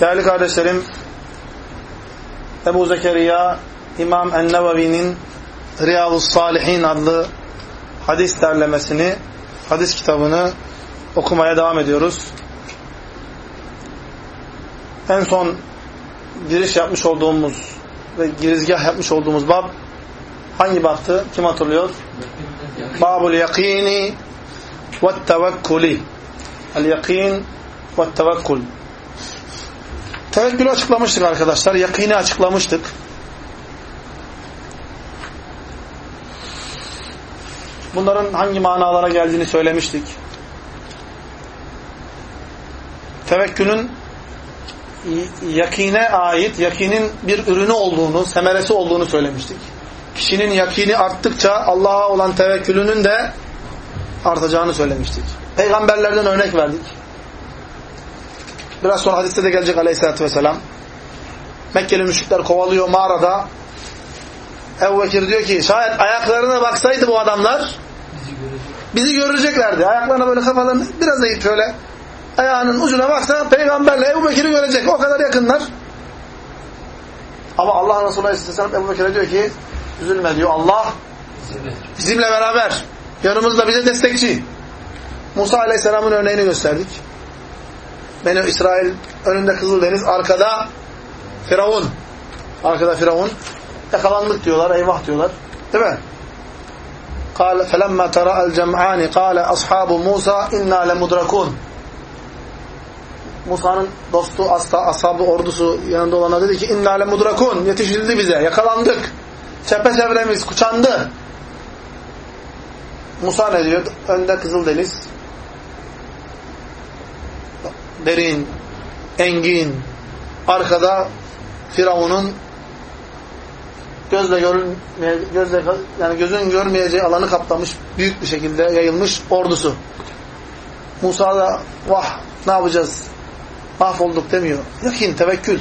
Değerli kardeşlerim, Ebu Zekeriya İmam En-Nevevi'nin Riyadu Salihin adlı hadis derlemesini, hadis kitabını okumaya devam ediyoruz. En son giriş yapmış olduğumuz ve girizgah yapmış olduğumuz bab hangi baptı? Kim hatırlıyor? Babul yakini ve tevekkuli. El yakin ve tevekkul. Tevekkülü açıklamıştık arkadaşlar. Yakini açıklamıştık. Bunların hangi manalara geldiğini söylemiştik. Tevekkülün yakine ait, yakinin bir ürünü olduğunu, semeresi olduğunu söylemiştik. Kişinin yakini arttıkça Allah'a olan tevekkülünün de artacağını söylemiştik. Peygamberlerden örnek verdik. Biraz sonra hadiste de gelecek aleyhissalatü vesselam. Mekkeli müşrikler kovalıyor mağarada. Ebu Bekir diyor ki şayet ayaklarına baksaydı bu adamlar bizi göreceklerdi. Ayaklarına böyle kafalarını biraz da şöyle ayağının ucuna baksa peygamberle Ebu Bekir'i görecek. O kadar yakınlar. Ama Allah Resulü Aleyhisselam Ebu Bekir'e diyor ki üzülme diyor Allah bizimle beraber yanımızda bize destekçi. Musa Aleyhisselam'ın örneğini gösterdik. Beni İsrail önünde Kızıldeniz, arkada Firavun. Arkada Firavun. Yakalandık diyorlar, eyvah diyorlar. Değil mi? قال فلما ترى الجمعان قال أصحاب موسى إنا لمدركون Musa'nın dostu, asla, ashabı, ordusu yanında olana dedi ki inna lemudrakun yetişildi bize, yakalandık. Çepeçevremiz kuşandı. Musa ne diyor? Önde Kızıldeniz, derin, engin, arkada Firavun'un gözle görülmeye, gözle yani gözün görmeyeceği alanı kaplamış, büyük bir şekilde yayılmış ordusu. Musa da vah ne yapacağız? Mahvolduk demiyor. Yakin, tevekkül.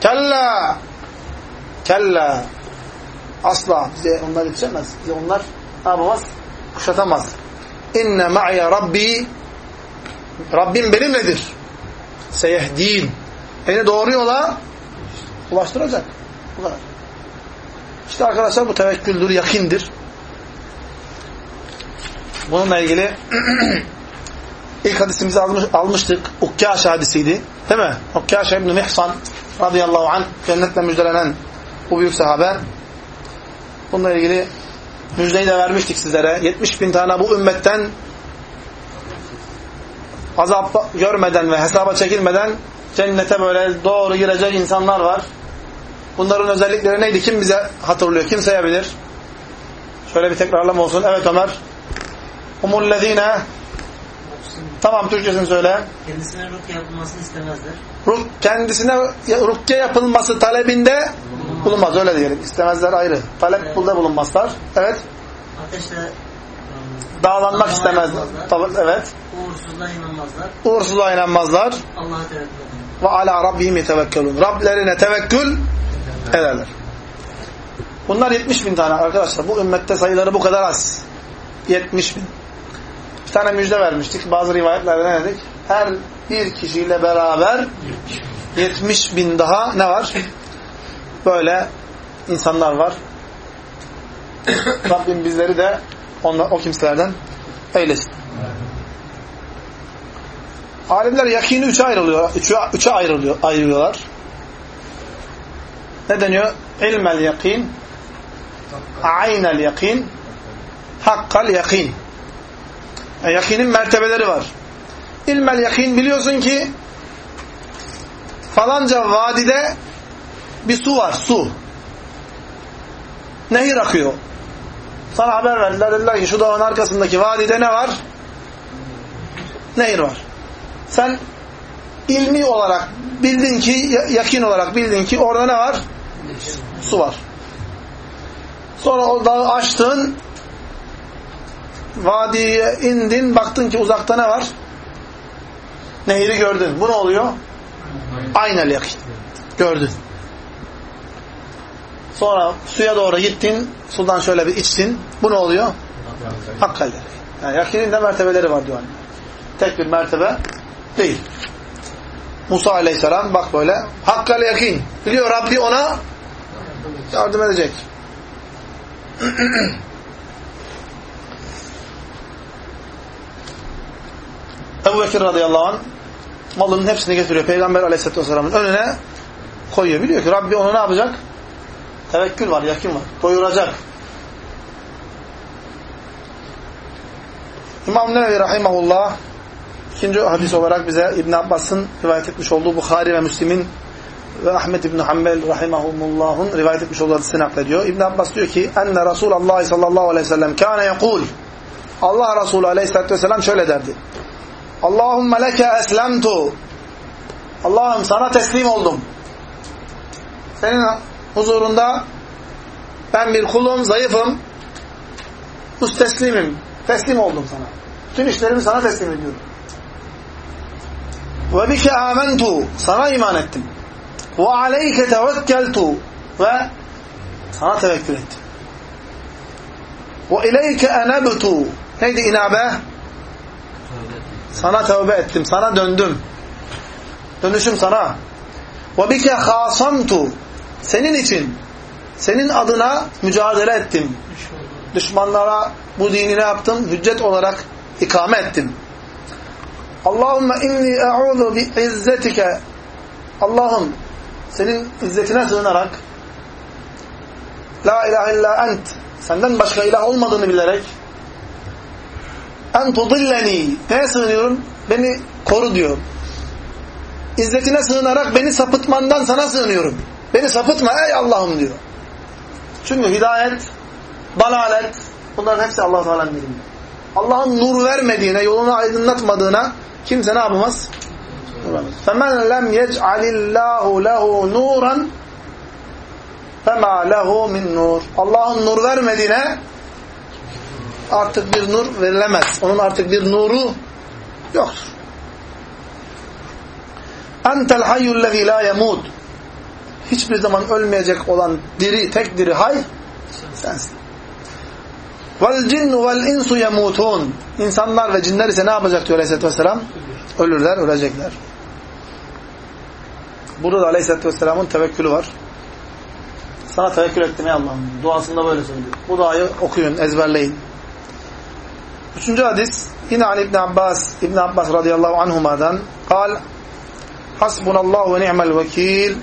Kella kella asla bize onlar yetişemez. Bize onlar ne yapamaz? Kuşatamaz. İnne ma'ya rabbi Rabbim benimledir. Seyehdin. Beni doğru yola ulaştıracak. Bu kadar. İşte arkadaşlar bu tevekküldür, yakindir. Bununla ilgili ilk hadisimizi almış, almıştık. Ukkaş hadisiydi. Değil mi? Ukkaş İbn-i Mihsan radıyallahu anh cennetle müjdelenen bu büyük sahabe. Bununla ilgili müjdeyi de vermiştik sizlere. 70 bin tane bu ümmetten azap görmeden ve hesaba çekilmeden cennete böyle doğru girecek insanlar var. Bunların özellikleri neydi? Kim bize hatırlıyor? Kim sayabilir? Şöyle bir tekrarlama olsun. Evet Ömer. Umullezine Tamam Türkçesini söyle. Kendisine rukiye yapılmasını istemezler. Ruk, kendisine rukiye yapılması talebinde bulunmaz. Öyle diyelim. İstemezler ayrı. Talep bulda bulunmazlar. Evet. Ateşle Dağlanmak istemezler. Tabii, evet. uğursuzluğa inanmazlar. Uğursuzluğa inanmazlar. Allah'a tevekkül ve ala rabbihim yetevekkelun. Rablerine tevekkül ederler. Bunlar 70 bin tane arkadaşlar. Bu ümmette sayıları bu kadar az. 70 bin. Bir tane müjde vermiştik. Bazı rivayetlerde ne dedik? Her bir kişiyle beraber 70 bin daha ne var? Böyle insanlar var. Rabbim bizleri de onlar, o kimselerden eylesin. Alimler yakini üçe ayrılıyor. Üçe, üçe ayrılıyor, ayırıyorlar. Ne deniyor? İlmel yakin, aynel yakin, hakkal yakin. Yani yakinin mertebeleri var. İlmel yakin biliyorsun ki falanca vadide bir su var, su. Nehir akıyor. Sana haber verdiler, dediler ki şu dağın arkasındaki vadide ne var? Nehir var. Sen ilmi olarak bildin ki, yakin olarak bildin ki orada ne var? Su var. Sonra o dağı açtın, vadiye indin, baktın ki uzakta ne var? Nehri gördün. Bu ne oluyor? Aynel yakin. Gördün. Sonra suya doğru gittin, sudan şöyle bir içtin. Bu ne oluyor? Hakkal yakin. Yani yakinin de mertebeleri var diyor. Tek bir mertebe değil. Musa aleyhisselam bak böyle hakkal yakin. Biliyor Rabbi ona yardım edecek. Ebu Bekir radıyallahu anh malının hepsini getiriyor. Peygamber aleyhisselatü vesselamın önüne koyuyor. Biliyor ki Rabbi onu ne yapacak? Tevekkül var, yakin var. Doyuracak. İmam Nevevi Rahimahullah ikinci hadis olarak bize İbn Abbas'ın rivayet etmiş olduğu Bukhari ve Müslim'in ve Ahmet İbn Hanbel Rahimahumullah'ın rivayet etmiş olduğu hadisini naklediyor. İbn Abbas diyor ki enne Resulullah sallallahu aleyhi ve sellem kâne yekul Allah Resulü aleyhissalatü vesselam şöyle derdi. Allahümme leke eslemtu Allah'ım sana teslim oldum. Senin huzurunda ben bir kulum, zayıfım, müsteslimim, teslim oldum sana. Bütün işlerimi sana teslim ediyorum. Ve bike amentu, sana iman ettim. Ve aleyke tevekkeltu ve sana tevekkül ettim. Ve ileyke enebtu, neydi inabe? Sana tövbe ettim, sana döndüm. Dönüşüm sana. Ve bike hasamtu, senin için, senin adına mücadele ettim. Düşmanlara bu dini ne yaptım? Hüccet olarak ikame ettim. Allahümme inni e'udu bi izzetike Allah'ım senin izzetine sığınarak La ilahe illa ent senden başka ilah olmadığını bilerek en tudilleni neye sığınıyorum? Beni koru diyor. İzzetine sığınarak beni sapıtmandan sana sığınıyorum. Beni sapıtma ey Allah'ım diyor. Çünkü hidayet, dalalet bunların hepsi Allah Teala'nın elinde. Allah'ın nur vermediğine, yolunu aydınlatmadığına kimse ne yapamaz? فَمَنْ لَمْ يَجْعَلِ اللّٰهُ لَهُ نُورًا فَمَا لَهُ مِنْ نُورٍ Allah'ın nur vermediğine artık bir nur verilemez. Onun artık bir nuru yoktur. Entel hayyul lezî lâ yemûd Hiçbir zaman ölmeyecek olan diri, tek diri hay sensin. Vel cinnu vel insu yemutun. İnsanlar ve cinler ise ne yapacak diyor Aleyhisselatü Vesselam? Ölürler, ölecekler. Burada da Aleyhisselatü Vesselam'ın tevekkülü var. Sana tevekkül ettim ey Allah'ım. Duasında böyle söylüyor. Bu duayı okuyun, ezberleyin. Üçüncü hadis yine Ali İbn Abbas İbn Abbas radıyallahu anhuma'dan قال Hasbunallahu ve ni'mel vekil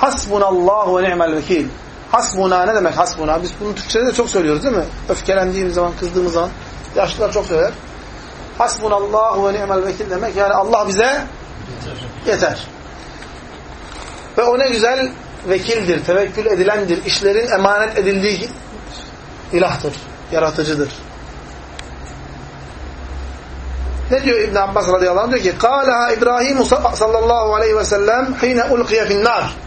Hasbunallahu ve ni'mel vekil. Hasbuna ne demek hasbuna? Biz bunu Türkçe'de de çok söylüyoruz değil mi? Öfkelendiğimiz zaman, kızdığımız zaman. Yaşlılar çok söyler. Hasbunallahu ve ni'mel vekil demek. Yani Allah bize yeter. Ve o ne güzel vekildir, tevekkül edilendir. işlerin emanet edildiği ilahtır, yaratıcıdır. Ne diyor İbn Abbas radıyallahu anh? Diyor ki: "Kâleha İbrahim sallallahu aleyhi ve sellem hine ulqiye fi'n-nâr."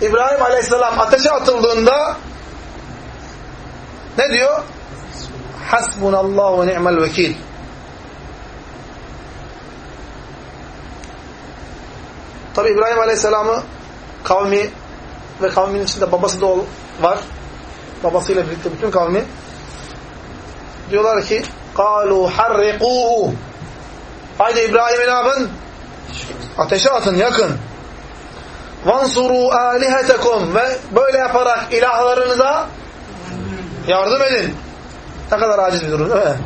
İbrahim aleyhisselam ateşe atıldığında ne diyor? Hasbunallahu ve ni'mel vekil. Tabi İbrahim Aleyhisselam'ı kavmi ve kavmin içinde babası da ol- var. Babasıyla birlikte bütün kavmi diyorlar ki قَالُوا حَرِّقُوهُ Haydi İbrahim'i ne yapın? Ateşe atın, yakın. vansuru alihetekum ve böyle yaparak ilahlarınıza yardım edin. Ne kadar aciz bir durum değil mi?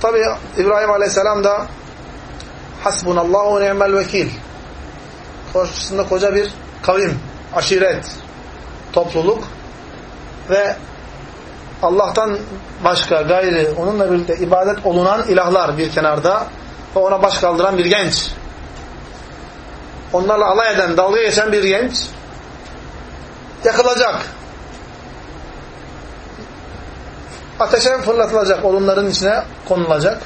Tabi İbrahim Aleyhisselam da hasbunallahu ni'mel vekil karşısında koca bir kavim, aşiret, topluluk ve Allah'tan başka gayri onunla birlikte ibadet olunan ilahlar bir kenarda ve ona baş kaldıran bir genç. Onlarla alay eden, dalga geçen bir genç yakılacak. Ateşe fırlatılacak, odunların içine konulacak.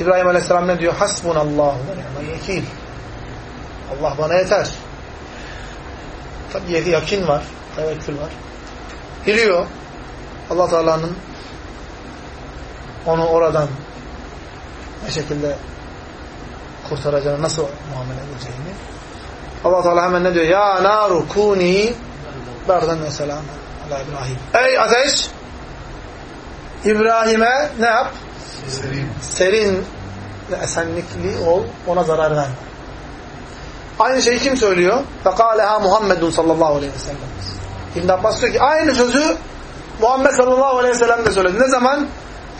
İbrahim Aleyhisselam ne diyor? Hasbunallahu ve ni'mel vekil. Allah bana yeter. Tabi yakin var, tevekkül var. Biliyor Allah Teala'nın onu oradan ne şekilde kurtaracağını, nasıl muamele edeceğini. allah Teala hemen ne diyor? Ya naru kuni berden ve selam ala İbrahim. Ey ateş! İbrahim'e ne yap? Serin. Serin ve esenlikli ol, ona zarar verme. Aynı şeyi kim söylüyor? Fekaleha Muhammedun sallallahu aleyhi ve sellem. İbn Abbas diyor ki aynı sözü Muhammed sallallahu aleyhi ve sellem de söyledi. Ne zaman?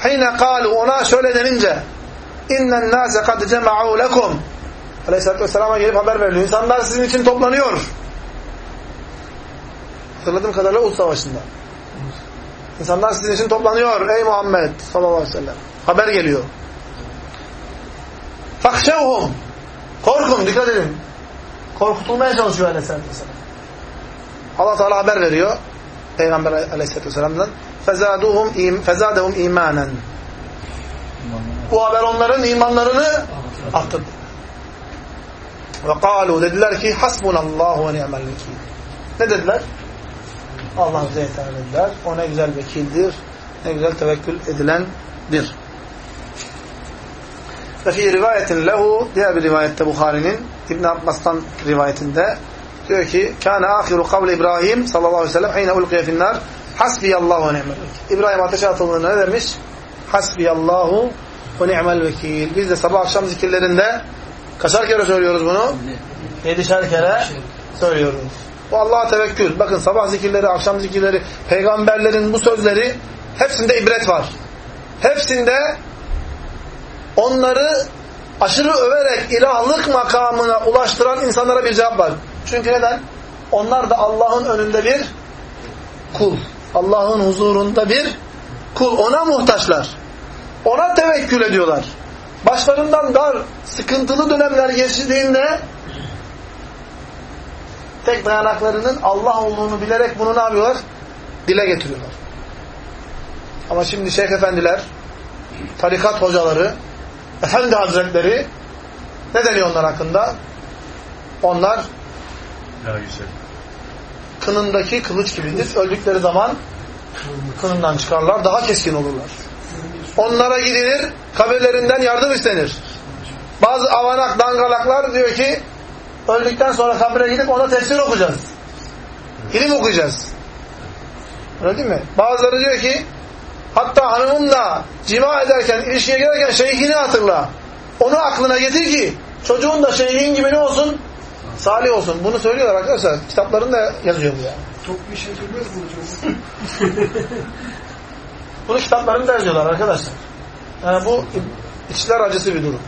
Hine kalu ona şöyle denince innen nase kad cema'u lekum Aleyhisselatü Vesselam'a gelip haber veriliyor. İnsanlar sizin için toplanıyor. Hatırladığım kadarıyla Uhud Savaşı'nda. İnsanlar sizin için toplanıyor ey Muhammed sallallahu aleyhi ve sellem. Haber geliyor. Fakşevhum. Korkun, dikkat edin. Korkutulmaya çalışıyor aleyhissalatü vesselam. Allah Teala haber veriyor. Peygamber aleyhissalatü vesselam'dan. İm, fezadehum imanen. Bu haber onların imanlarını arttırdı. Ve kalu dediler ki hasbunallahu ve ni'mel vekil. Ne dediler? Allah bize yeter dediler. O ne güzel vekildir. Ne güzel tevekkül edilendir. Ve fi rivayetin lehu diğer bir rivayette Bukhari'nin İbn Abbas'tan rivayetinde diyor ki kâne âhiru kavli İbrahim sallallahu aleyhi ve sellem hîne ulkiye finnâr hasbiyallahu ve ni'mel vekil. İbrahim ateşe atıldığında ne demiş? Hasbiyallahu ve ni'mel vekil. Biz de sabah akşam zikirlerinde kaçar kere söylüyoruz bunu? Yedişer kere söylüyoruz. Bu Allah'a tevekkül. Bakın sabah zikirleri, akşam zikirleri, peygamberlerin bu sözleri hepsinde ibret var. Hepsinde onları aşırı överek ilahlık makamına ulaştıran insanlara bir cevap var. Çünkü neden? Onlar da Allah'ın önünde bir kul. Allah'ın huzurunda bir kul. Ona muhtaçlar. Ona tevekkül ediyorlar. Başlarından dar, sıkıntılı dönemler geçtiğinde tek dayanaklarının Allah olduğunu bilerek bunu ne yapıyorlar? Dile getiriyorlar. Ama şimdi şeyh efendiler, tarikat hocaları, efendi hazretleri ne deniyor onlar hakkında? Onlar kınındaki kılıç gibidir. Öldükleri zaman kınından çıkarlar, daha keskin olurlar. Onlara gidilir, kabirlerinden yardım istenir. Bazı avanak, dangalaklar diyor ki, öldükten sonra kabire gidip ona tefsir okuyacağız. İlim okuyacağız. Öyle değil mi? Bazıları diyor ki, hatta hanımınla cima ederken, ilişkiye girerken şeyhini hatırla. Onu aklına getir ki, çocuğun da şeyhin gibi ne olsun? Salih olsun. Bunu söylüyorlar arkadaşlar. Kitaplarında yazıyor bu yani. Çok bir şey söylüyoruz mu hocam? Bunu kitaplarında yazıyorlar arkadaşlar. Yani bu içler acısı bir durum.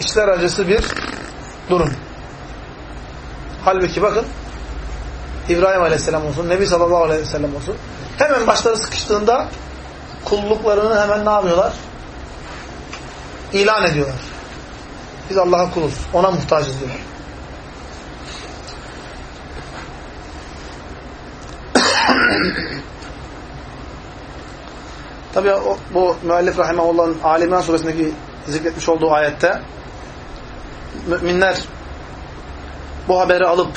İçler acısı bir durum. Halbuki bakın İbrahim Aleyhisselam olsun, Nebi sallallahu aleyhi ve sellem olsun. Hemen başları sıkıştığında kulluklarını hemen ne yapıyorlar? İlan ediyorlar. Biz Allah'a kuluz. Ona muhtacız diyorlar. Tabi bu müellif rahimahullah'ın Ali İmran suresindeki zikretmiş olduğu ayette müminler bu haberi alıp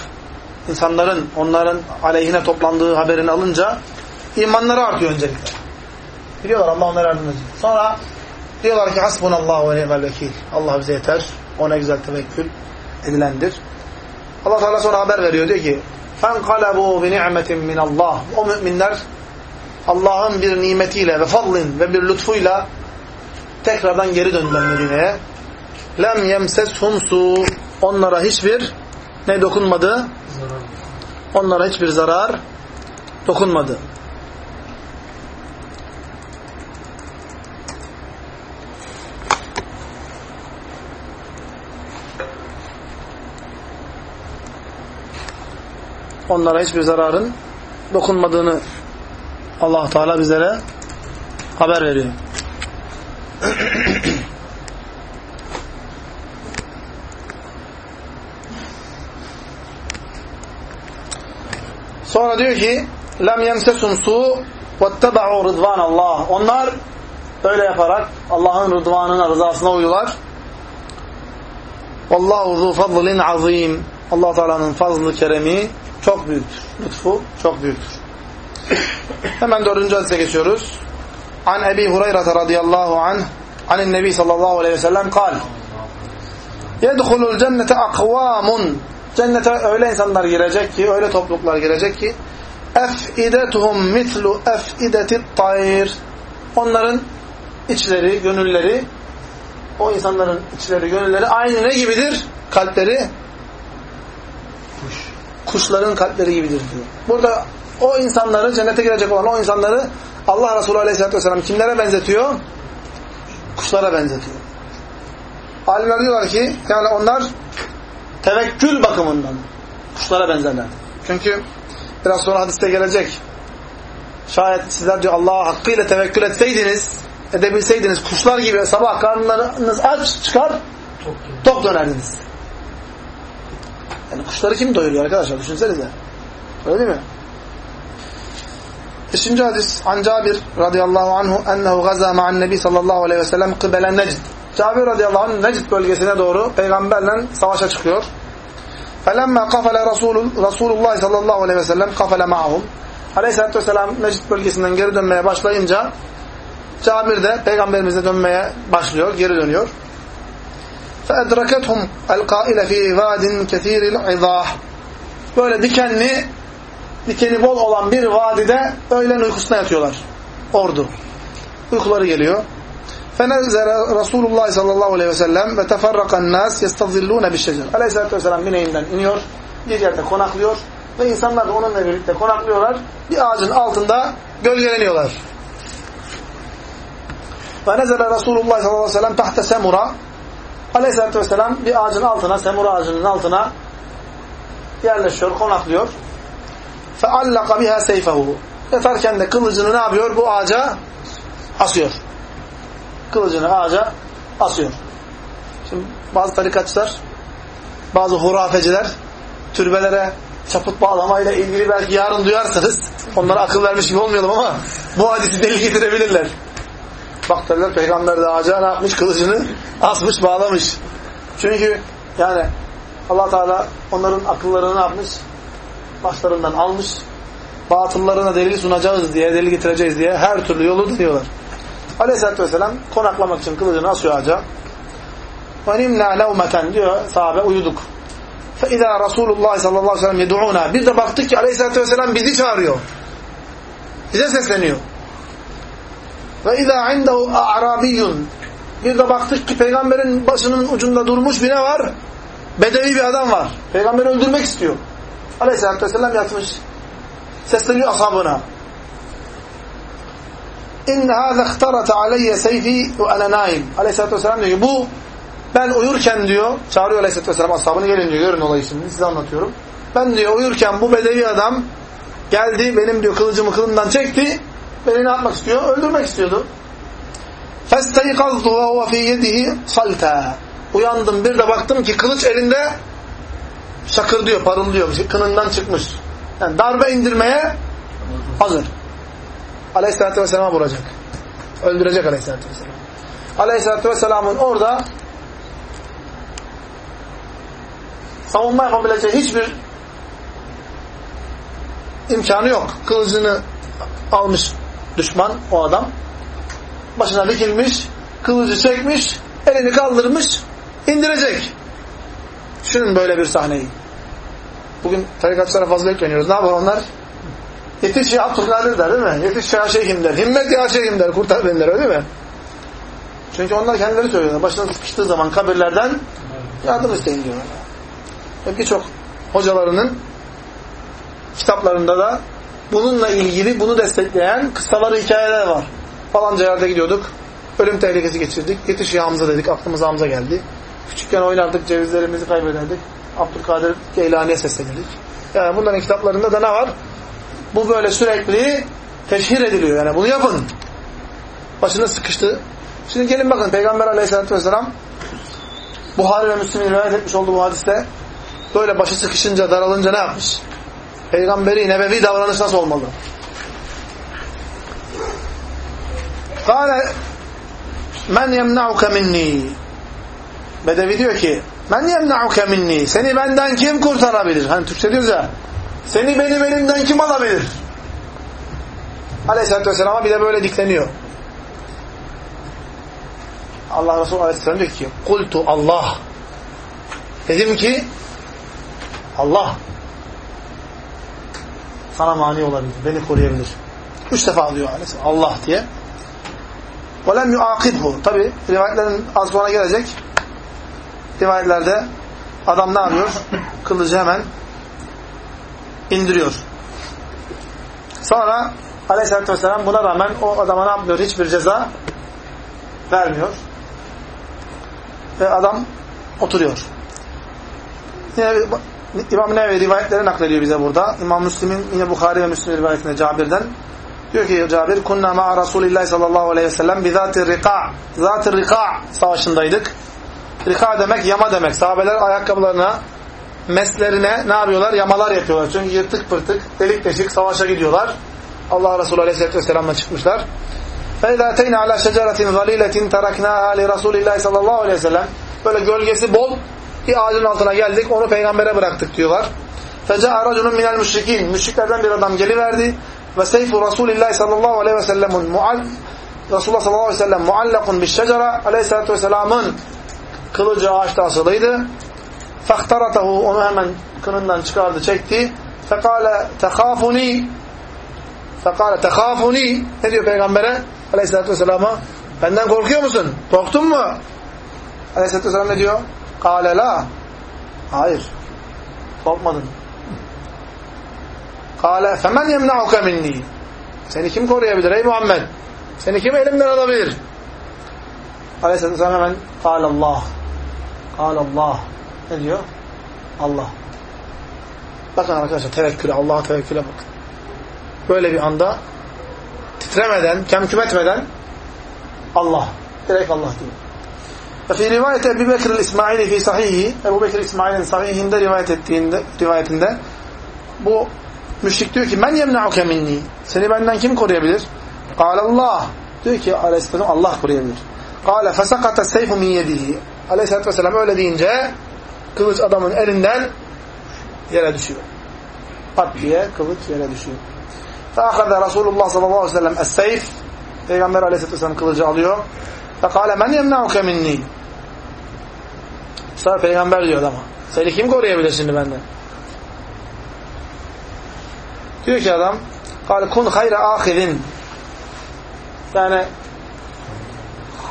insanların onların aleyhine toplandığı haberini alınca imanları artıyor öncelikle. Biliyorlar Allah onlara yardım edecek. Sonra Diyorlar ki hasbunallahu ve ni'mel vekil. Allah bize yeter. O ne güzel tevekkül edilendir. Allah Teala sonra haber veriyor diyor ki فَانْقَلَبُوا بِنِعْمَةٍ مِنَ اللّٰهِ O müminler Allah'ın bir nimetiyle ve fadlin ve bir lütfuyla tekrardan geri döndüler Medine'ye. Lem yemseshum su onlara hiçbir ne dokunmadı? Onlara hiçbir zarar dokunmadı. Onlara hiçbir zararın dokunmadığını Allah Teala bizlere haber veriyor. Sonra diyor ki lem yemsesum su vettebe'u rıdvan Allah. Onlar öyle yaparak Allah'ın rıdvanına, rızasına uydular. Vallahu zu fadlin azim. Allah Teala'nın fazlı keremi çok büyüktür. Lütfu çok büyüktür. Hemen dördüncü hadise geçiyoruz. An Ebi Hureyre radıyallahu anh anin Nebi sallallahu aleyhi ve sellem kal Yedhulul cennete akvamun Cennete öyle insanlar girecek ki, öyle topluluklar girecek ki efidetuhum mitlu efidetit tayr Onların içleri, gönülleri o insanların içleri, gönülleri aynı ne gibidir? Kalpleri kuş. Kuşların kalpleri gibidir diyor. Burada o insanları, cennete girecek olan o insanları Allah Resulü Aleyhisselatü Vesselam kimlere benzetiyor? Kuşlara benzetiyor. Alimler diyorlar ki yani onlar tevekkül bakımından kuşlara benzerler. Çünkü biraz sonra hadiste gelecek. Şayet sizler diyor Allah'a hakkıyla tevekkül etseydiniz, edebilseydiniz kuşlar gibi sabah karnlarınız aç çıkar, tok dönerdiniz. Yani kuşları kim doyuruyor arkadaşlar? Düşünsenize. Öyle değil mi? Beşinci hadis an Cabir radıyallahu anhu ennehu gaza ma'an nebi sallallahu aleyhi ve sellem kıbele Necd. Cabir radıyallahu anh Necd bölgesine doğru peygamberle savaşa çıkıyor. Felemma kafale Resulullah sallallahu aleyhi ve sellem kafale ma'hum. Aleyhisselatü vesselam Necd bölgesinden geri dönmeye başlayınca Cabir de peygamberimize dönmeye başlıyor, geri dönüyor. فَاَدْرَكَتْهُمْ الْقَائِلَ ف۪ي وَادٍ كَث۪يرِ الْعِضَاهِ Böyle dikenli, dikeni bol olan bir vadide öğlen uykusuna yatıyorlar. Ordu. Uykuları geliyor. فَنَزَرَ Resulullah sallallahu aleyhi ve sellem ve teferrakan nas yestazillûne bişşecer. Aleyhisselatü vesselam bineğinden iniyor, bir yerde konaklıyor ve insanlar da onunla birlikte konaklıyorlar. Bir ağacın altında gölgeleniyorlar. فَنَزَلَ Resulullah sallallahu aleyhi ve sellem tahte semura Aleyhisselatü vesselam bir ağacın altına, semura ağacının altına yerleşiyor, konaklıyor. فَاَلَّقَ بِهَا سَيْفَهُ Yatarken de kılıcını ne yapıyor? Bu ağaca asıyor. Kılıcını ağaca asıyor. Şimdi bazı tarikatçılar, bazı hurafeciler türbelere çaput bağlamayla ilgili belki yarın duyarsınız. Onlara akıl vermiş gibi olmayalım ama bu hadisi deli getirebilirler. Bak derler peygamber de ağaca ne yapmış? Kılıcını asmış, bağlamış. Çünkü yani allah Teala onların akıllarını ne yapmış? Başlarından almış. Batıllarına delil sunacağız diye, delil getireceğiz diye her türlü yolu deniyorlar. Aleyhisselatü Vesselam konaklamak için kılıcını asıyor ağaca. وَنِمْنَا لَوْمَةً diyor sahabe uyuduk. فَاِذَا Resulullah sallallahu aleyhi ve sellem يَدُعُونَا Bir de baktık ki Aleyhisselatü Vesselam bizi çağırıyor. Bize sesleniyor. Ve izâ indehu a'rabiyyun. Bir de baktık ki peygamberin başının ucunda durmuş bir ne var? Bedevi bir adam var. Peygamberi öldürmek istiyor. Aleyhisselatü vesselam yatmış. Sesleniyor ashabına. İnne hâze ihtarata aleyye seyfi ve ene naim. Aleyhisselatü vesselam diyor ki bu ben uyurken diyor, çağırıyor Aleyhisselatü vesselam ashabını gelin diyor. Görün olayı şimdi size anlatıyorum. Ben diyor uyurken bu bedevi adam geldi benim diyor kılıcımı kılımdan çekti Beni ne yapmak istiyor? Öldürmek istiyordu. فَاسْتَيْقَظْتُ وَهُوَ فِي يَدِهِ صَلْتَى Uyandım bir de baktım ki kılıç elinde şakır diyor, parıldıyor. Kınından çıkmış. Yani darbe indirmeye hazır. Aleyhisselatü Vesselam'a vuracak. Öldürecek Aleyhisselatü Vesselam. Aleyhisselatü Vesselam'ın orada savunma yapabileceği hiçbir imkanı yok. Kılıcını almış düşman o adam. Başına dikilmiş kılıcı çekmiş, elini kaldırmış, indirecek. Düşünün böyle bir sahneyi. Bugün tarikatçılara fazla yükleniyoruz. Ne yapar onlar? Yetiş ya Abdülkadir der değil mi? Yetiş ya şeyhim der. Himmet ya şeyhim der. Kurtar beni der öyle mi? Çünkü onlar kendileri söylüyorlar. Başına sıkıştığı zaman kabirlerden yardım isteyin diyorlar. Ve birçok hocalarının kitaplarında da bununla ilgili bunu destekleyen kıssaları hikayeler var. Falanca yerde gidiyorduk. Ölüm tehlikesi geçirdik. Yetiş ya Hamza dedik. Aklımıza Hamza geldi. Küçükken oynardık. Cevizlerimizi kaybederdik. Abdülkadir Geylani'ye seslenirdik. Yani bunların kitaplarında da ne var? Bu böyle sürekli teşhir ediliyor. Yani bunu yapın. Başına sıkıştı. Şimdi gelin bakın Peygamber aleyhissalatü vesselam Buhari ve Müslim'in rivayet etmiş olduğu bu hadiste böyle başı sıkışınca, daralınca ne yapmış? Peygamberi nebevi davranış nasıl olmalı? Kale men yemna'uke minni Bedevi diyor ki men yemna'uke minni seni benden kim kurtarabilir? Hani Türkçe diyoruz ya seni benim elimden kim alabilir? Aleyhisselatü Vesselam'a bir de böyle dikleniyor. Allah Resulü Aleyhisselam diyor ki kultu Allah dedim ki Allah sana mani olabilir, beni koruyabilir. Üç defa diyor Aleyhisselam Allah diye. وَلَمْ يُعَاقِبْهُ Tabi rivayetlerin az sonra gelecek. Rivayetlerde adam ne yapıyor? Kılıcı hemen indiriyor. Sonra Aleyhisselatü Vesselam buna rağmen o adama ne yapmıyor? Hiçbir ceza vermiyor. Ve adam oturuyor. Yine İmam Nevevi rivayetleri naklediyor bize burada. İmam Müslim'in yine Bukhari ve Müslim rivayetinde Cabir'den. Diyor ki Cabir, kunna ma'a Resulillah sallallahu aleyhi ve sellem bizati rika, zati rika savaşındaydık. Rika demek yama demek. Sahabeler ayakkabılarına, meslerine ne yapıyorlar? Yamalar yapıyorlar. Çünkü yırtık pırtık, delik deşik savaşa gidiyorlar. Allah Resulü aleyhisselatü vesselam'la çıkmışlar. فَاِذَا تَيْنَ عَلَى شَجَرَةٍ ظَلِيلَةٍ تَرَكْنَاهَا لِرَسُولِ sallallahu aleyhi ve sellem Böyle gölgesi bol bir ağacın altına geldik, onu peygambere bıraktık diyorlar. فَجَاءَ رَجُلٌ مِنَ الْمُشْرِكِينَ Müşriklerden bir adam geliverdi. Ve seyfu Resulullah sallallahu aleyhi ve sellemun mual Resulullah sallallahu aleyhi ve sellem muallakun bir şecere aleyhissalatü vesselamın kılıcı ağaçta asılıydı. Fahtaratahu onu hemen kınından çıkardı, çekti. Fekale tehafuni Fekale tehafuni ne diyor peygambere? Aleyhissalatü vesselama benden korkuyor musun? Korktun mu? Aleyhissalatü vesselam ne diyor? Kale la hayır korkmadın. Kale femen yemna'uke minni seni kim koruyabilir ey Muhammed? Seni kim elimden alabilir? Aleyhisselatü Vesselam hemen Allah Kale Allah ne diyor? Allah. Bakın arkadaşlar tevekküle, Allah'a tevekküle bakın. Böyle bir anda titremeden, kemküm etmeden Allah. Direkt Allah diyor. Ve fi rivayet Ebu Bekir İsmail'i fi sahihi Ebu Bekir İsmail'in sahihinde rivayet ettiğinde, rivayetinde bu müşrik diyor ki men yemna'uke minni seni benden kim koruyabilir? Kâle Allah. Diyor ki Allah koruyabilir. Kâle fesakata seyfu min yedihi. Aleyhisselatü vesselam öyle deyince kılıç adamın elinden yere düşüyor. Pat diye kılıç yere düşüyor. Feakhada Resulullah sallallahu aleyhi ve sellem es-seyf. Peygamber aleyhisselatü vesselam kılıcı alıyor. Fekale men yemna'uke minni. Sonra peygamber diyor adama. Seni kim koruyabilir şimdi benden? Diyor ki adam kâle kun hayre âhidin yani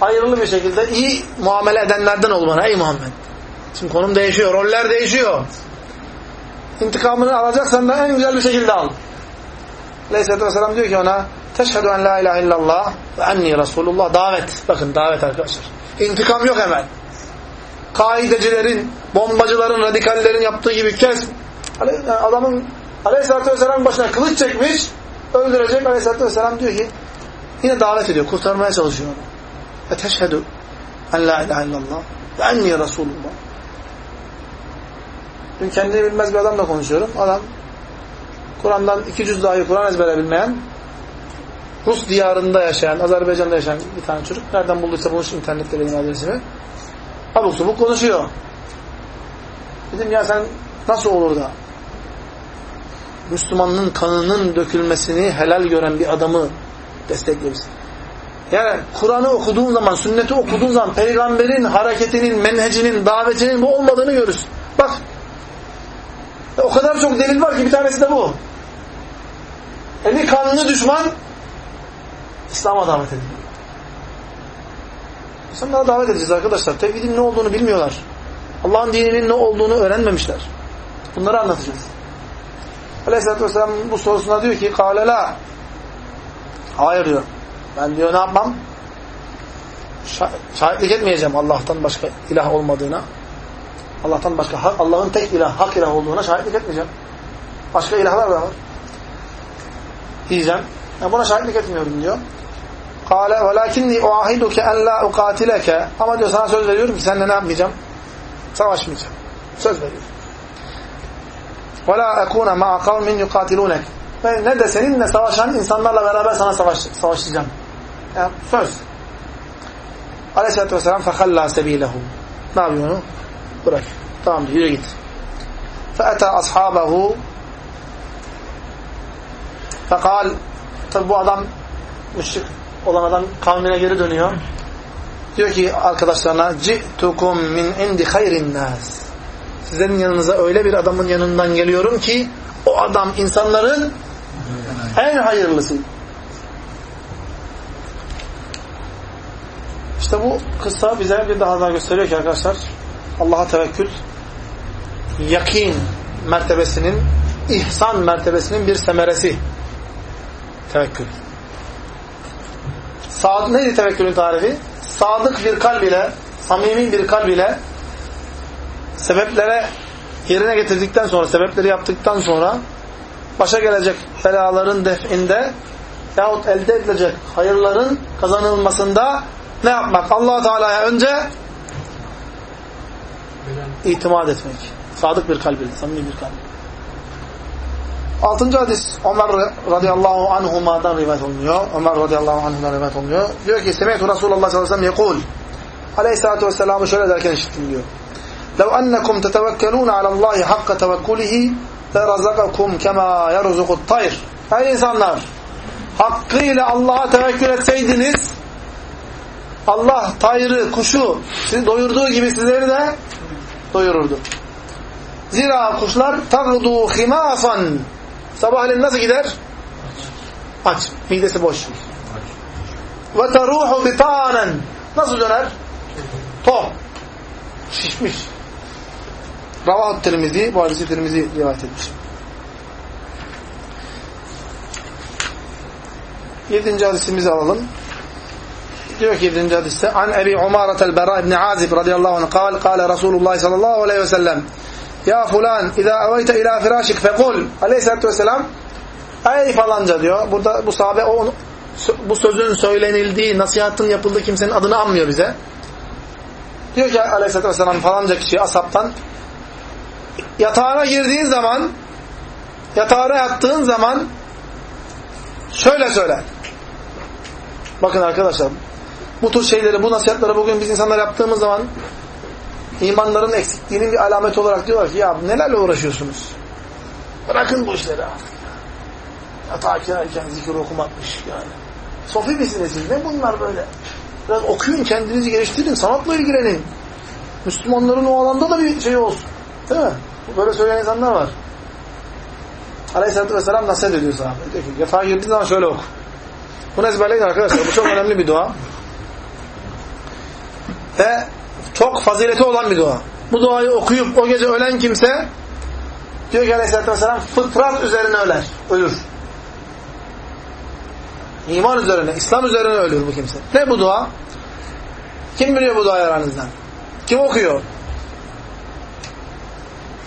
hayırlı bir şekilde iyi muamele edenlerden ol bana ey Muhammed. Şimdi konum değişiyor, roller değişiyor. İntikamını alacaksan da en güzel bir şekilde al. Aleyhisselatü Vesselam diyor ki ona Teşhedü en la ilahe illallah ve enni Resulullah. Davet. Bakın davet arkadaşlar. İntikam yok hemen. Kaidecilerin, bombacıların, radikallerin yaptığı gibi kes. Adamın Aleyhisselatü Vesselam başına kılıç çekmiş, öldürecek. Aleyhisselatü Vesselam diyor ki, yine davet ediyor, kurtarmaya çalışıyor onu. Ve teşhedü en la ilahe illallah ve enni Resulullah. Dün kendini bilmez bir adamla konuşuyorum. Adam, Kur'an'dan iki cüz dahi Kur'an ezbere bilmeyen, Rus diyarında yaşayan, Azerbaycan'da yaşayan bir tane çocuk. Nereden bulduysa bulmuş internette benim adresimi. Abuk subuk konuşuyor. Dedim ya sen nasıl olur da Müslümanın kanının dökülmesini helal gören bir adamı desteklemişsin. Yani Kur'an'ı okuduğun zaman, sünneti okuduğun zaman peygamberin hareketinin, menhecinin, davetinin bu olmadığını görürsün. Bak. E, o kadar çok delil var ki bir tanesi de bu. Eli kanlı düşman İslam'a davet ediliyor. İnsanlara davet edeceğiz arkadaşlar. Tevhidin ne olduğunu bilmiyorlar. Allah'ın dininin ne olduğunu öğrenmemişler. Bunları anlatacağız. Aleyhisselatü Vesselam bu sorusuna diyor ki kâle la hayır diyor. Ben diyor ne yapmam? Şahitlik etmeyeceğim Allah'tan başka ilah olmadığına. Allah'tan başka Allah'ın tek ilah, hak ilah olduğuna şahitlik etmeyeceğim. Başka ilahlar da var. Diyeceğim. Ya buna şahitlik etmiyorum diyor. Kale velakinni uahiduke en la ukatileke. Ama diyor sana söz veriyorum ki seninle ne yapmayacağım? Savaşmayacağım. Söz veriyorum. Ve la ekune ma'a kavmin ve ne de seninle savaşan insanlarla beraber sana savaş, savaşacağım. Yani söz. Aleyhisselatü Vesselam فَخَلَّا سَب۪يلَهُ Ne yapıyor onu? Bırak. Tamam diyor, yürü git. فَأَتَى أَصْحَابَهُ فَقَالْ Tabi bu adam müşrik olan adam kavmine geri dönüyor. Diyor ki arkadaşlarına جِئْتُكُمْ مِنْ اِنْدِ خَيْرِ النَّاسِ Sizlerin yanınıza öyle bir adamın yanından geliyorum ki o adam insanların en hayırlısı. İşte bu kıssa bize bir daha daha gösteriyor ki arkadaşlar Allah'a tevekkül yakin mertebesinin ihsan mertebesinin bir semeresi tevekkül. Sad neydi tevekkülün tarifi? Sadık bir kalb ile, samimi bir kalb ile sebeplere yerine getirdikten sonra, sebepleri yaptıktan sonra başa gelecek belaların definde yahut elde edilecek hayırların kazanılmasında ne yapmak? allah Teala'ya önce itimat etmek. Sadık bir kalbiyle, samimi bir kalbiyle. Altıncı hadis Ömer radıyallahu anhuma'dan rivayet olunuyor. Ömer radıyallahu anhuma'dan rivayet olunuyor. Diyor ki Semeytu Resulullah sallallahu aleyhi ve sellem yekul Aleyhisselatü vesselam'ı şöyle derken işittim diyor. لو أنكم تتوكلون على الله حق توكله لرزقكم كما يرزق الطير Ey insanlar hakkıyla Allah'a tevekkül etseydiniz Allah tayrı, kuşu sizi doyurduğu gibi sizleri de doyururdu. Zira kuşlar tagdu himasan sabahleyin nasıl gider? Aç. Midesi boş. Ve teruhu bitanen nasıl döner? Tok. Şişmiş. Ravahat Tirmizi, bu hadisi Tirmizi rivayet etmiş. Yedinci hadisimizi alalım. Diyor ki yedinci hadiste An Ebi Umarat el-Bera ibn Azib radıyallahu anh kal, kale Resulullah sallallahu aleyhi ve sellem Ya fulan, idâ eveyte ilâ firâşik fekul aleyhissalatü vesselam Ey falanca diyor. Burada bu sahabe o, bu sözün söylenildiği, nasihatın yapıldığı kimsenin adını anmıyor bize. Diyor ki aleyhissalatü vesselam falanca kişi asaptan yatağına girdiğin zaman yatağına yattığın zaman şöyle söyle. Bakın arkadaşlar bu tür şeyleri, bu nasihatları bugün biz insanlar yaptığımız zaman imanların eksikliğinin bir alameti olarak diyorlar ki ya nelerle uğraşıyorsunuz? Bırakın bu işleri artık. Yatağa girerken zikir okumakmış yani. Sofi misiniz siz? Ne bunlar böyle? Biraz okuyun, kendinizi geliştirin, sanatla ilgilenin. Müslümanların o alanda da bir şey olsun. Değil mi? Böyle söyleyen insanlar var. Aleyhisselatü Vesselam nasihat ediyor sahabe. Diyor ki yatağa girdiğin zaman şöyle oku. Bunu ezberleyin arkadaşlar. Bu çok önemli bir dua. Ve çok fazileti olan bir dua. Bu duayı okuyup o gece ölen kimse diyor ki Aleyhisselatü Vesselam fıtrat üzerine öler. Ölür. İman üzerine, İslam üzerine ölür bu kimse. Ne bu dua? Kim biliyor bu duayı aranızdan? Kim okuyor?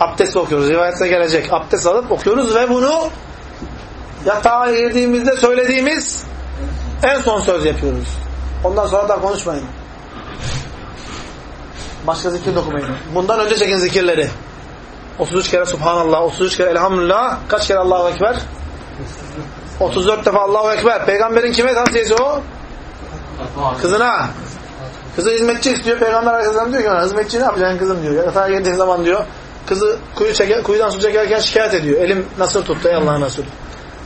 Abdest okuyoruz. Rivayette gelecek. Abdest alıp okuyoruz ve bunu yatağa girdiğimizde söylediğimiz en son söz yapıyoruz. Ondan sonra da konuşmayın. Başka zikir dokumayın. Bundan önce çekin zikirleri. 33 kere Subhanallah, 33 kere Elhamdülillah. Kaç kere Allahu Ekber? 34 defa Allahu Ekber. Peygamberin kime tavsiyesi o? Kızına. Kızı hizmetçi istiyor. Peygamber Aleyhisselam diyor ki ona hizmetçi ne yapacaksın kızım diyor. Yatağa geldiği zaman diyor kızı kuyu çeker, kuyudan su çekerken şikayet ediyor. Elim nasıl tuttu ey Allah'ın Resulü.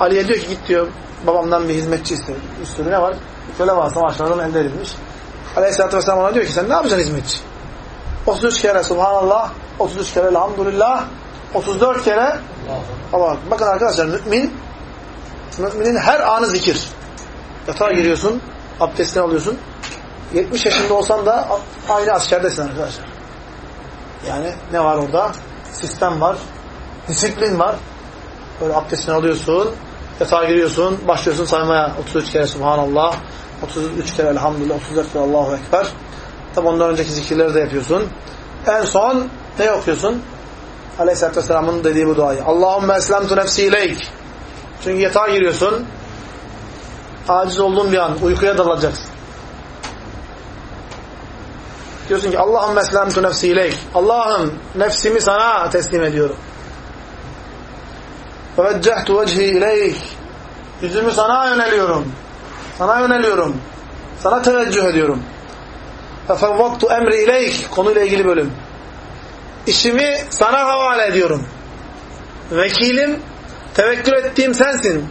Ali'ye diyor ki git diyor babamdan bir hizmetçi iste. Üstünde ne var? Köle var savaşlardan elde edilmiş. Aleyhisselatü Vesselam ona diyor ki sen ne yapacaksın hizmetçi? 33 kere Subhanallah, 33 kere Elhamdülillah, 34 kere Allah. Bakın arkadaşlar mümin müminin her anı zikir. Yatağa giriyorsun, abdestini alıyorsun. 70 yaşında olsan da aynı askerdesin arkadaşlar. Yani ne var orada? Sistem var, disiplin var. Böyle abdestini alıyorsun, yatağa giriyorsun, başlıyorsun saymaya. 33 kere Subhanallah, 33 kere Elhamdülillah, 34 kere Allahu Ekber. Tabi ondan önceki zikirleri de yapıyorsun. En son ne okuyorsun? Aleyhisselatü Vesselam'ın dediği bu duayı. Allahümme eslemtu nefsi ileyk. Çünkü yatağa giriyorsun. Aciz olduğun bir an uykuya dalacaksın. Diyorsun ki Allahümme eslemtu nefsi ileyk. Allah'ım nefsimi sana teslim ediyorum. Ve veccehtu vecihi ileyk. Yüzümü sana yöneliyorum. Sana yöneliyorum. Sana teveccüh ediyorum. Ve fevvattu emri ileyk. Konuyla ilgili bölüm. İşimi sana havale ediyorum. Vekilim, tevekkül ettiğim sensin.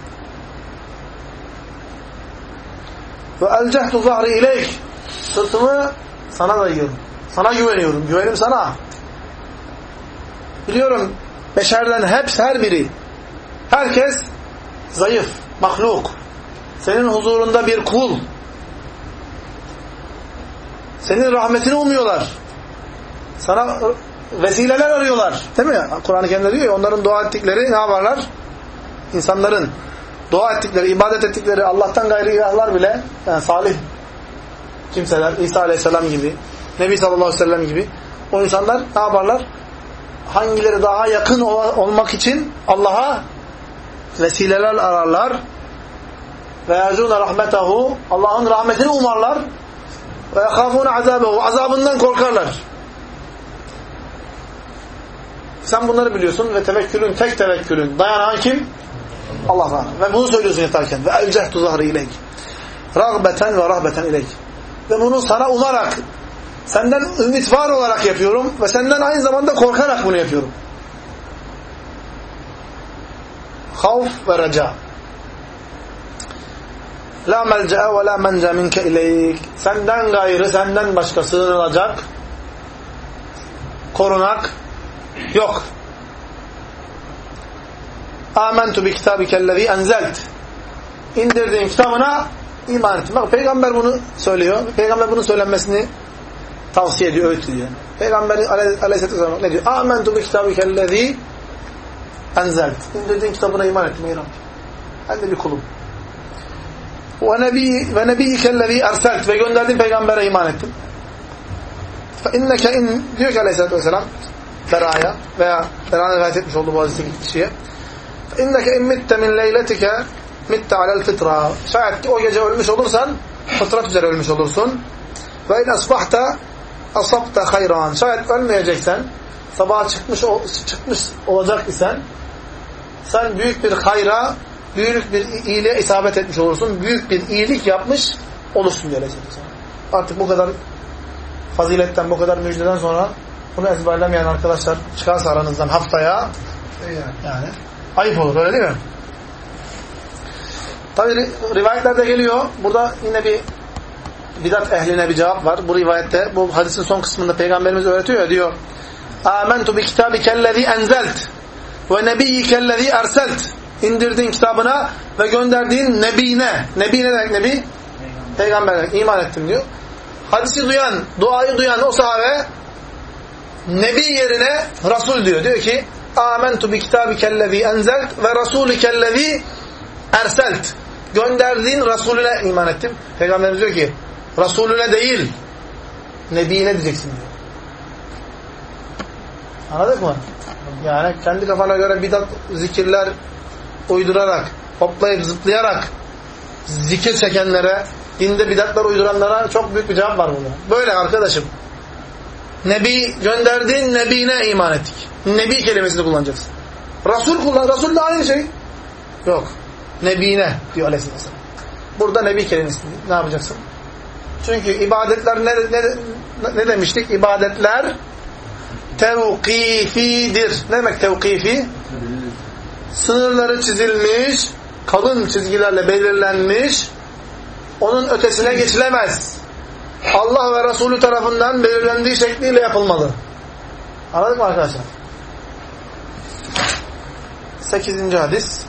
Ve elcehtu zahri ileyk. Sırtımı sana dayıyorum. Sana güveniyorum. Güvenim sana. Biliyorum beşerden hepsi her biri. Herkes zayıf, mahluk. Senin huzurunda bir kul. Senin rahmetini umuyorlar. Sana vesileler arıyorlar. Değil mi? Kur'an-ı Kerim'de diyor ya onların dua ettikleri ne yaparlar? İnsanların dua ettikleri, ibadet ettikleri Allah'tan gayrı ilahlar bile yani salih kimseler, İsa Aleyhisselam gibi, Nebi Sallallahu Aleyhi ve Sellem gibi o insanlar ne yaparlar? Hangileri daha yakın olmak için Allah'a vesileler ararlar ve yerzûne rahmetahu Allah'ın rahmetini umarlar ve yekâfûne azâbehu azabından korkarlar. Sen bunları biliyorsun ve tevekkülün, tek tevekkülün dayanan kim? Allah Teala. Ve bunu söylüyorsun yatarken. Ve elcehtu zahri ileyk. Ragbeten ve rahbeten ileyk. Ve bunu sana umarak, senden ümit var olarak yapıyorum ve senden aynı zamanda korkarak bunu yapıyorum. Havf ve reca. La melce'e ve la mence minke ileyk. Senden gayrı, senden başka sığınılacak, korunak yok. Amentu bi kitabikellezî enzelt. İndirdiğin kitabına iman ettim. Bak peygamber bunu söylüyor. Peygamber bunun söylenmesini tavsiye ediyor, öğüt ediyor. Peygamber aleyhisselatü vesselam ne diyor? Amentu bi kitabikellezî enzelt. İndirdiğin kitabına iman ettim ey Rabbi. Ben de bir kulum. Ve nebi ve nebiyikellezî erselt ve gönderdiğin peygambere iman ettim. Fe inneke in diyor ki aleyhisselatü vesselam Bera'ya veya Bera'nın rivayet etmiş olduğu bu hadisteki kişiye İnneke immitte min leyletike mitte alel fitra. Şayet ki o gece ölmüş olursan fıtrat üzere ölmüş olursun. Ve in asbahta asabta hayran. Şayet ölmeyeceksen sabaha çıkmış çıkmış olacak isen sen büyük bir hayra büyük bir iyiliğe isabet etmiş olursun. Büyük bir iyilik yapmış olursun diye Artık bu kadar faziletten, bu kadar müjdeden sonra bunu ezberlemeyen arkadaşlar çıkarsa aranızdan haftaya yani ayıp olur öyle değil mi? Tabi rivayetlerde geliyor. Burada yine bir bidat ehline bir cevap var. Bu rivayette bu hadisin son kısmında peygamberimiz öğretiyor ya diyor. Amentu bi kitabikellezî enzelt ve nebiyyikellezî erselt. İndirdiğin kitabına ve gönderdiğin nebine. Nebi ne demek nebi? Peygamber demek. İman ettim diyor. Hadisi duyan, duayı duyan o sahabe Nebi yerine Resul diyor. Diyor ki Amentu bi kitabikellezî enzelt ve rasûlikellezî erselt. Gönderdiğin Resulüne iman ettim. Peygamberimiz diyor ki Resulüne değil Nebiine diyeceksin diyor. Anladık mı? Yani kendi kafana göre bidat zikirler uydurarak, hoplayıp zıplayarak zikir çekenlere, dinde bidatlar uyduranlara çok büyük bir cevap var burada. Böyle arkadaşım. Nebi gönderdiğin nebine iman ettik. Nebi kelimesini kullanacaksın. Resul kullan. Resul de aynı şey. Yok. Nebine diyor aleyhisselam. Burada nebi kelimesini ne yapacaksın? Çünkü ibadetler ne, ne, ne demiştik? İbadetler tevkifidir. Ne demek tevkifi? Sınırları çizilmiş, kalın çizgilerle belirlenmiş, onun ötesine geçilemez. Allah ve Resulü tarafından belirlendiği şekliyle yapılmalı. Anladık mı arkadaşlar? 8. hadis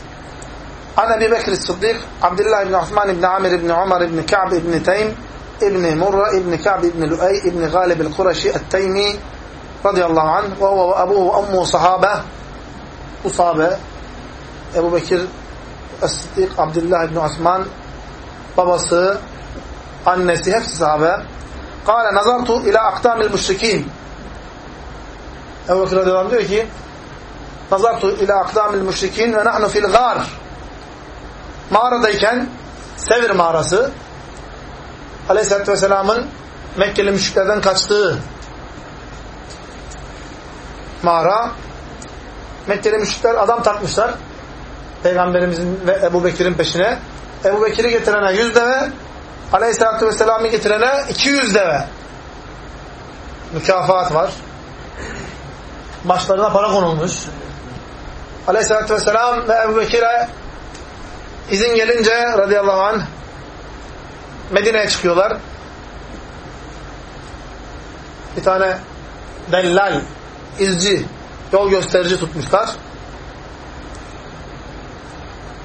An Ebi Bekir Sıddık Abdullah ibn Osman ibn Amir ibn Umar ibn Ka'b ibn Taym ibn Murra ibn Ka'b ibn Lu'ay ibn Galib el-Kureşi el-Taymi radıyallahu anh ve huve ve abuhu ve ummu sahabe bu sahabe Ebu Bekir Es-Sıddık Abdullah ibn Osman babası annesi hepsi sahabe Kale nazartu ila akdamil müşrikin Ebu Bekir radıyallahu anh diyor ki nazartu ila akdamil müşrikin ve nahnu fil gar mağaradayken Sevir mağarası Aleyhisselatü Vesselam'ın Mekkeli müşriklerden kaçtığı mağara Mekkeli müşrikler adam takmışlar Peygamberimizin ve Ebu Bekir'in peşine. Ebu Bekir'i getirene yüz deve Aleyhisselatü Vesselam'ı getirene iki yüz deve. Mükafat var. Başlarına para konulmuş. Aleyhisselatü Vesselam ve Ebu Bekir'e izin gelince radıyallahu anh Medine'ye çıkıyorlar. Bir tane dellal, izci, yol gösterici tutmuşlar.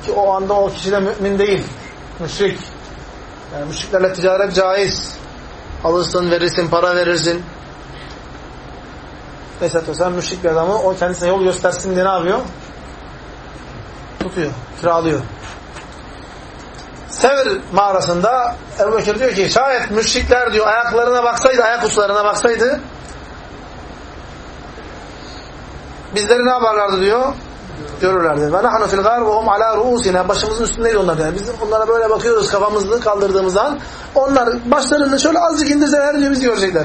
Ki o anda o kişi de mümin değil. Müşrik. Yani müşriklerle ticaret caiz. Alırsın, verirsin, para verirsin. Neyse sen müşrik bir adamı o kendisine yol göstersin diye ne yapıyor? Tutuyor, kiralıyor. Sevr mağarasında Ebu Bekir diyor ki şayet müşrikler diyor ayaklarına baksaydı, ayak uçlarına baksaydı bizleri ne yaparlardı diyor? Görürlerdi. Ve nahnu fil gar ve hum ala ruusina başımızın üstündeydi onlar diyor. Biz onlara böyle bakıyoruz kafamızı kaldırdığımızdan onlar başlarını şöyle azıcık indirseler diyor bizi görecekler.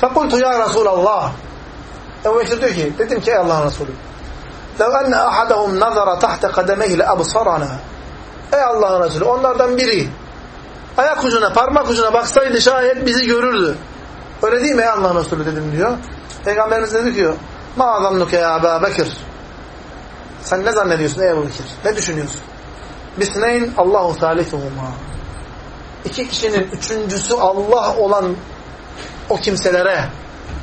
Fekultu ya Resulallah Ebu Bekir diyor ki dedim ki ey Allah'ın Resulü لو أن أحدهم نظر تحت قدميه لأبصرنا Ey Allah'ın Resulü onlardan biri ayak ucuna, parmak ucuna baksaydı şayet bizi görürdü. Öyle değil mi ey Allah'ın Resulü dedim diyor. Peygamberimiz dedi ki Ma zannuke ya Ebu Bekir Sen ne zannediyorsun ey Ebu Bekir? Ne düşünüyorsun? Bisneyn Allahu thalithuhuma İki kişinin üçüncüsü Allah olan o kimselere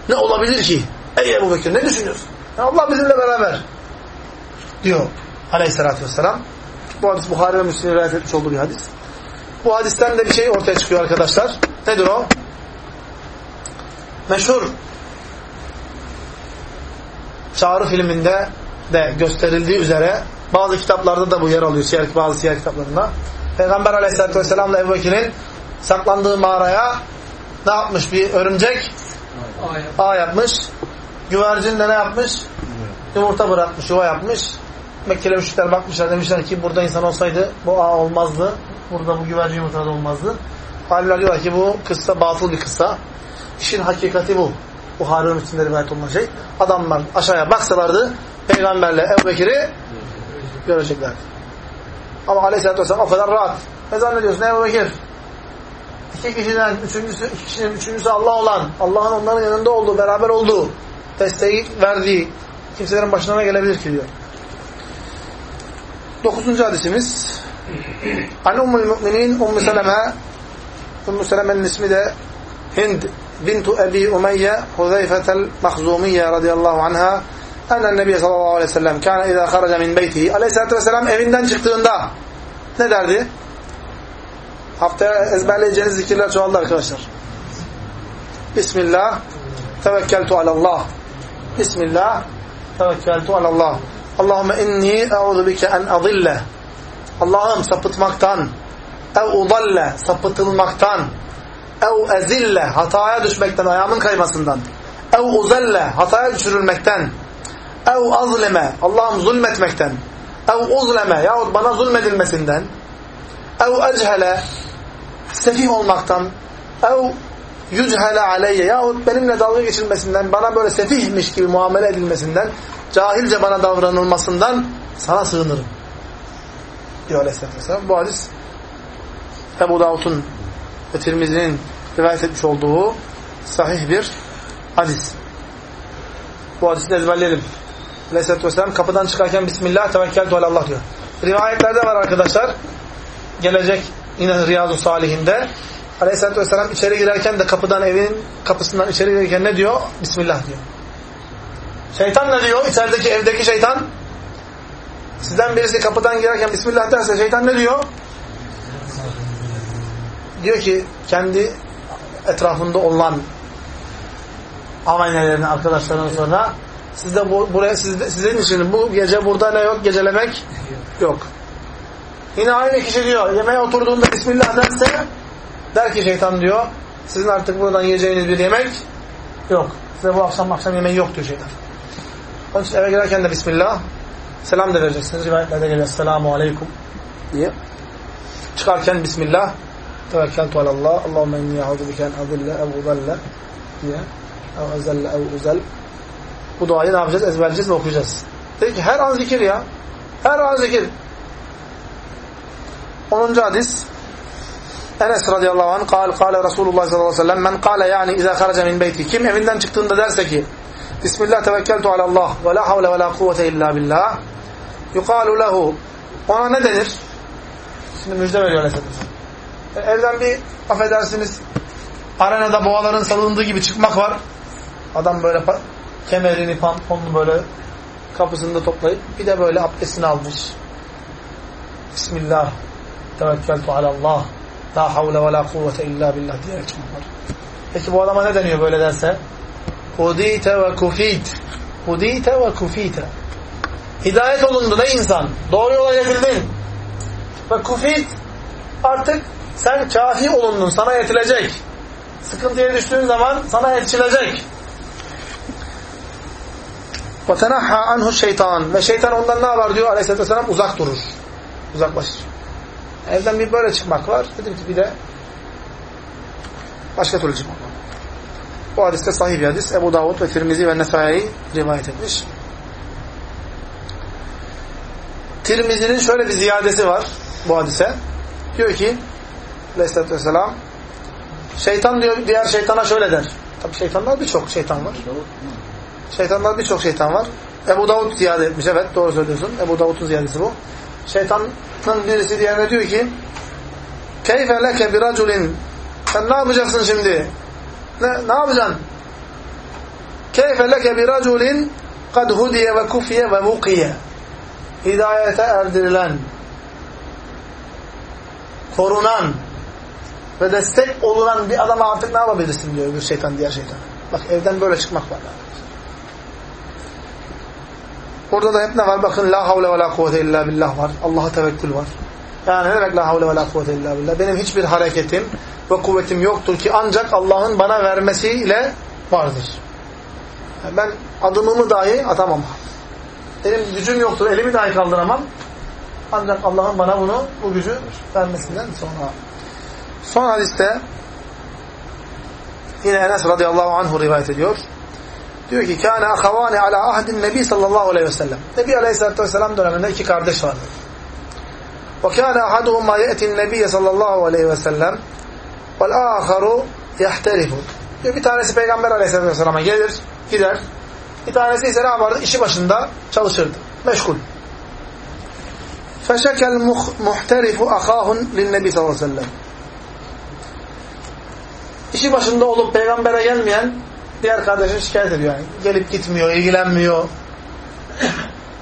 ne olabilir ki? Ey Ebu Bekir ne düşünüyorsun? Allah bizimle beraber diyor aleyhissalatü vesselam. Bu hadis Buhari ve Müslim'e rivayet etmiş olduğu bir hadis. Bu hadisten de bir şey ortaya çıkıyor arkadaşlar. Nedir o? Meşhur Çağrı filminde de gösterildiği üzere bazı kitaplarda da bu yer alıyor. Siyer, bazı siyer kitaplarında. Peygamber aleyhissalatü vesselam ile Ebu Bekir'in saklandığı mağaraya ne yapmış bir örümcek? Ağ yapmış. Güvercin de ne yapmış? Yumurta bırakmış, yuva yapmış. Mekkeli müşrikler bakmışlar demişler ki burada insan olsaydı bu ağ olmazdı. Burada bu güvercin yumurta da olmazdı. Haliler diyorlar ki bu kıssa batıl bir kıssa. İşin hakikati bu. Buhari'nin içinde rivayet olunan şey. Adamlar aşağıya baksalardı peygamberle Ebu Bekir'i göreceklerdi. Ama aleyhissalatü vesselam o kadar rahat. Ne zannediyorsun Ebu Bekir? İki kişiden üçüncüsü, iki kişinin üçüncüsü Allah olan, Allah'ın onların yanında olduğu, beraber olduğu, desteği verdiği kimselerin başına ne gelebilir ki diyor. Dokuzuncu hadisimiz. An Ummul Müminin Ummu Seleme. Ummu Seleme'nin ismi de Hind bintu Ebi Umeyye Huzeyfetel Mahzumiye radıyallahu anha. Enen Nebiye sallallahu aleyhi ve sellem kâne izâ kharaca min beytihi. Aleyhisselatü vesselam evinden çıktığında ne derdi? Haftaya ezberleyeceğiniz zikirler çoğaldı arkadaşlar. Bismillah Tevekkeltu alallah Bismillah Tevekkeltu alallah Allahümme inni eûzu bike en azille Allah'ım sapıtmaktan ev udalle sapıtılmaktan ev ezille hataya düşmekten ayağımın kaymasından ev uzelle hataya düşürülmekten ev azleme Allah'ım zulmetmekten ev uzleme yahut bana zulmedilmesinden ev echele sefih olmaktan ev yüchele aleyye yahut benimle dalga geçilmesinden, bana böyle sefihmiş gibi muamele edilmesinden, cahilce bana davranılmasından sana sığınırım. Diyor Aleyhisselatü. Bu hadis Ebu Davud'un ve Tirmizi'nin rivayet etmiş olduğu sahih bir hadis. Bu hadisi ezberleyelim. Aleyhisselatü Vesselam kapıdan çıkarken Bismillah tevekkeltu Allah diyor. Rivayetlerde var arkadaşlar. Gelecek yine Riyazu Salihinde. Aleyhisselatü Vesselam içeri girerken de kapıdan evin kapısından içeri girerken ne diyor? Bismillah diyor. Şeytan ne diyor? İçerideki evdeki şeytan sizden birisi kapıdan girerken Bismillah derse şeytan ne diyor? Diyor ki kendi etrafında olan amellerini arkadaşlarına sonra siz de bu, buraya sizde, sizin için bu gece burada ne yok? Gecelemek yok. Yine aynı kişi diyor yemeğe oturduğunda Bismillah derse der ki şeytan diyor sizin artık buradan yiyeceğiniz bir yemek yok. Size bu akşam akşam yemeği yok diyor şeytan. Onun için eve girerken de Bismillah selam da vereceksiniz. Rivayetlerde geliyor. Selamu Aleyküm diye. Çıkarken Bismillah tevekkeltu alallah. Allahümme inni ya'udu biken azille ev uzalle diye. Ev ezelle ev uzel. Bu duayı ne yapacağız? Ezberleyeceğiz ve okuyacağız. Dedi ki her an zikir ya. Her an zikir. 10. hadis Enes radıyallahu anh kal kale Resulullah sallallahu aleyhi ve sellem men kale yani izâ kharaca min beyti kim evinden çıktığında derse ki Bismillah tevekkeltu alallah ve la havle ve la kuvvete illa billah yukalu lehu ona ne denir? Şimdi müjde veriyor Aleyhisselam. Evden bir affedersiniz arenada boğaların salındığı gibi çıkmak var. Adam böyle kemerini, pantolonunu böyle kapısında toplayıp bir de böyle abdestini almış. Bismillah tevekkeltu alallah la havle ve la kuvvete illa billah diyerek çıkmak var. Peki bu adama ne deniyor böyle derse? Hudite ve kufit. Hudite ve kufite. Hidayet olundu ne insan? Doğru yola getirdin. Ve kufit artık sen kafi olundun. Sana yetilecek. Sıkıntıya düştüğün zaman sana yetişilecek. وَتَنَحَّا anhu şeytan Ve şeytan ondan ne var diyor aleyhissalatü vesselam? Uzak durur. Uzaklaşır. Evden bir böyle çıkmak var. Dedim ki bir de başka türlü çıkmak var. Bu hadiste sahih bir hadis. Ebu Davud ve Tirmizi ve Nesai rivayet etmiş. Tirmizi'nin şöyle bir ziyadesi var bu hadise. Diyor ki Aleyhisselatü Vesselam şeytan diyor diğer şeytana şöyle der. Tabi şeytanlar birçok şeytan var. Şeytanlar birçok şeytan var. Ebu Davud ziyade etmiş. Evet doğru söylüyorsun. Ebu Davud'un ziyadesi bu. Şeytanın birisi diğerine diyor ki Keyfe leke bir raculin Sen ne yapacaksın şimdi? Ne, ne yapacaksın? Keyfe leke bir raculin kad hudiye ve kufiye ve vukiye Hidayete erdirilen korunan ve destek olunan bir adama artık ne yapabilirsin diyor bir şeytan diğer şeytan. Bak evden böyle çıkmak var. Burada da hep ne var? Bakın la havle ve la kuvvete illa billah var. Allah'a tevekkül var. Yani ne demek la havle ve la kuvvete illa billah? Benim hiçbir hareketim ve kuvvetim yoktur ki ancak Allah'ın bana vermesiyle vardır. Yani ben adımımı dahi atamam. Benim gücüm yoktur, elimi dahi kaldıramam. Ancak Allah'ın bana bunu, bu gücü vermesinden sonra. Son hadiste yine Enes radıyallahu anhu rivayet ediyor. Diyor ki kâne ahavâne alâ ahdin nebi sallallahu aleyhi ve sellem. Nebi aleyhissalatü vesselam döneminde iki kardeş vardı. Ve kâne ahaduhumma ye'tin nebiyye sallallahu aleyhi ve sellem vel âharu yahterifu. Diyor bir tanesi peygamber aleyhissalatü vesselama gelir, gider. Bir tanesi ise ne yapardı? İşi başında çalışırdı. Meşgul. Feşekel muhterifu ahahun linnebi sallallahu aleyhi ve sellem. İşi başında olup peygambere gelmeyen diğer kardeşine şikayet ediyor. Yani. Gelip gitmiyor, ilgilenmiyor.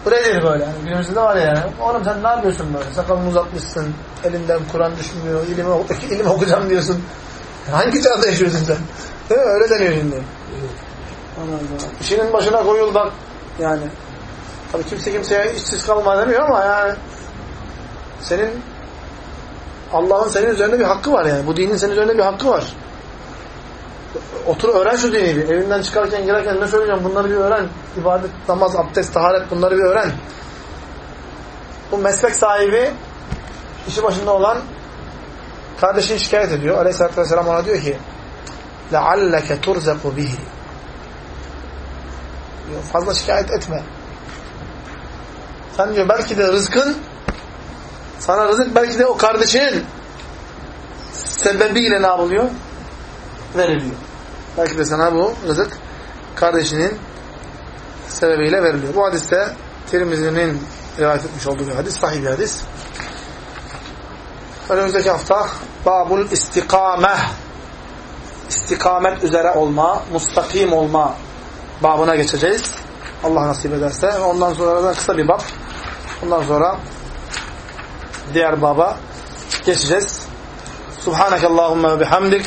Bu nedir böyle? Yani günümüzde var ya yani. Oğlum sen ne yapıyorsun böyle? Sakalını uzatmışsın, elinden Kur'an düşmüyor, ilim, ilim okuyacağım diyorsun. Hangi çağda yaşıyorsun sen? Değil mi? Öyle deniyor şimdi. İşinin başına koyul bak. Yani. Tabii kimse kimseye işsiz kalma demiyor ama yani senin Allah'ın senin üzerinde bir hakkı var yani. Bu dinin senin üzerinde bir hakkı var. Otur öğren şu dini bir. Evinden çıkarken girerken ne söyleyeceğim bunları bir öğren. İbadet, namaz, abdest, taharet bunları bir öğren. Bu meslek sahibi işi başında olan kardeşini şikayet ediyor. Aleyhisselatü Vesselam ona diyor ki لَعَلَّكَ تُرْزَقُ بِهِ diyor, Fazla şikayet etme. Sen diyor belki de rızkın sana rızık belki de o kardeşinin sebebiyle ne yapılıyor? Veriliyor. Belki de sana bu rızık kardeşinin sebebiyle veriliyor. Bu hadiste Tirmizi'nin rivayet etmiş olduğu bir hadis, sahih bir hadis. Önümüzdeki hafta babul istikame istikamet üzere olma, mustakim olma babına geçeceğiz. Allah nasip ederse. Ondan sonra da kısa bir bab. Ondan sonra diğer baba geçeceğiz. Subhaneke Allahumma ve bihamdik.